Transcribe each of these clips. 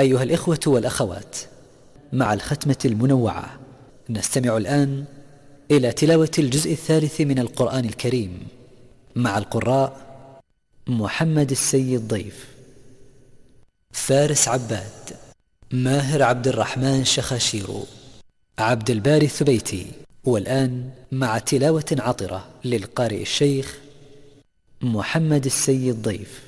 أيها الإخوة والأخوات مع الختمة المنوعة نستمع الآن إلى تلاوة الجزء الثالث من القرآن الكريم مع القراء محمد السيد ضيف فارس عباد ماهر عبد الرحمن شخاشيرو عبد الباري الثبيتي والآن مع تلاوة عطرة للقارئ الشيخ محمد السيد ضيف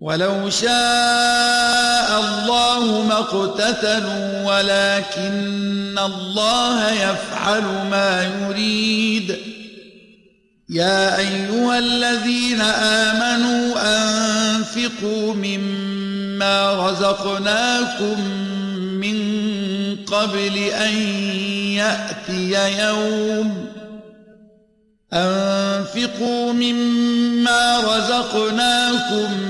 ولو شاء الله ما اقتتلوا ولكن الله يفعل ما يريد. يا أيها الذين آمنوا أنفقوا مما رزقناكم من قبل أن يأتي يوم. أنفقوا مما رزقناكم من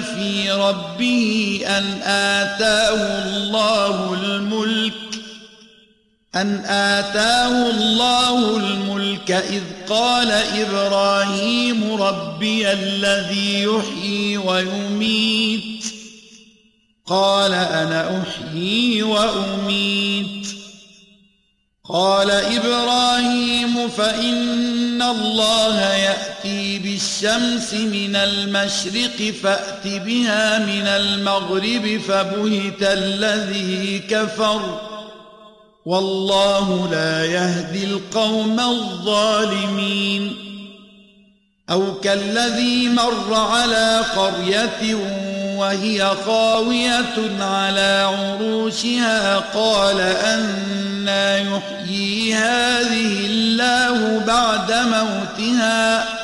في ربه أن آتاه الله الملك أن آتاه الله الملك إذ قال إبراهيم ربي الذي يحيي ويميت قال أنا أحيي وأميت قال إبراهيم فإن الله يأتي تأتي بالشمس من المشرق فأت بها من المغرب فبهت الذي كفر والله لا يهدي القوم الظالمين أو كالذي مر على قرية وهي خاوية على عروشها قال أنا يحيي هذه الله بعد موتها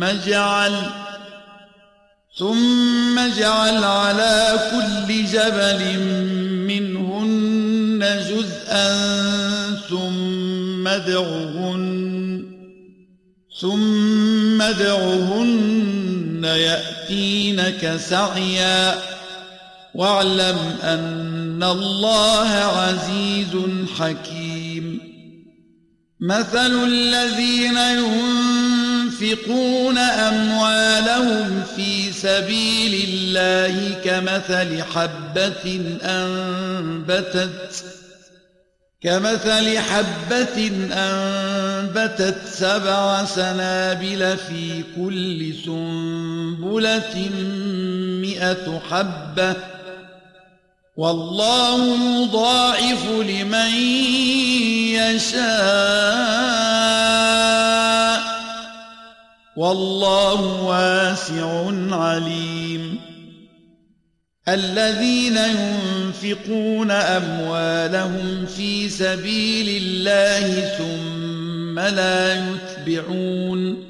ثم اجعل ثم جعل على كل جبل منهن جزءا ثم ادعهن ثم ادعهن يأتينك سعيا. واعلم أن الله عزيز حكيم. مثل الذين ينفقون ينفقون أموالهم في سبيل الله كمثل حبة أنبتت كمثل حبة أنبتت سبع سنابل في كل سنبلة مئة حبة والله مضاعف لمن يشاء والله واسع عليم الذين ينفقون أموالهم في سبيل الله ثم لا يتبعون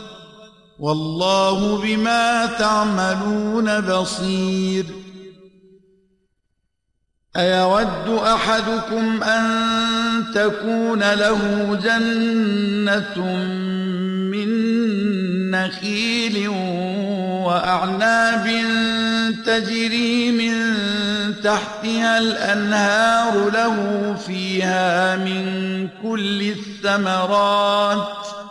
والله بما تعملون بصير أيود أحدكم أن تكون له جنة من نخيل وأعناب تجري من تحتها الأنهار له فيها من كل الثمرات ۖ۔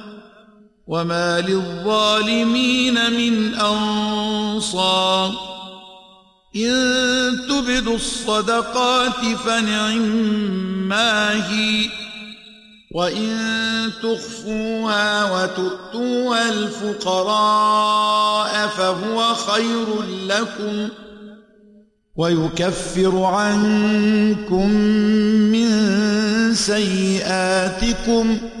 وما للظالمين من أنصار إن تبدوا الصدقات فنعم ما هي وإن تخفوها وتؤتوها الفقراء فهو خير لكم ويكفر عنكم من سيئاتكم ۖ